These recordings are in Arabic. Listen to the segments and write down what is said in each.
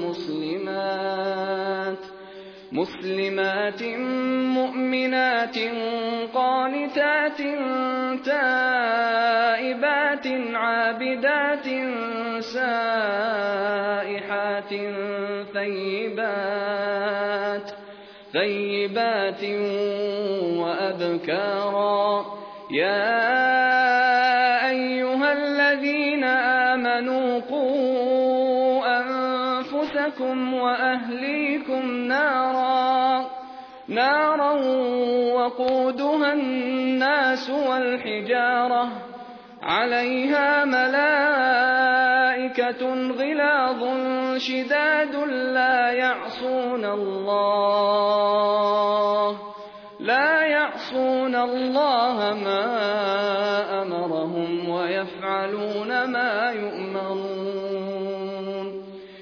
مسلمات مسلمات مؤمنات قانتات تائبات عابدات سائحات ثيبات ثيبات وأبكارا يا أنفسكم وأهليكم نارا نارا وقودها الناس والحجارة. عليها ملائكة غلاظ شداد لا يعصون الله لا يعصون الله ما أمرهم ويفعلون ما يؤمرون.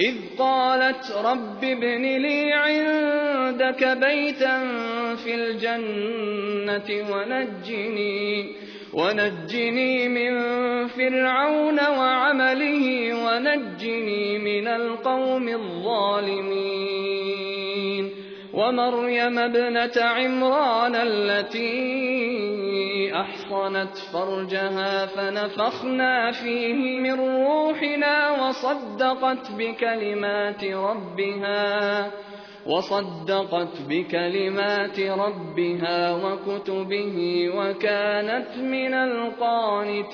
إذ قالت رب ابن لي عندك بيتا في الجنة ونجني ونجني من فرعون وعمله ونجني من القوم الظالمين. ومريم ابنة عمران التي أحصنت فرجها فنفخنا فيه من روحنا وصدقت بكلمات ربها وصدقت بكلمات ربها وكتبه وكانت من القانتين.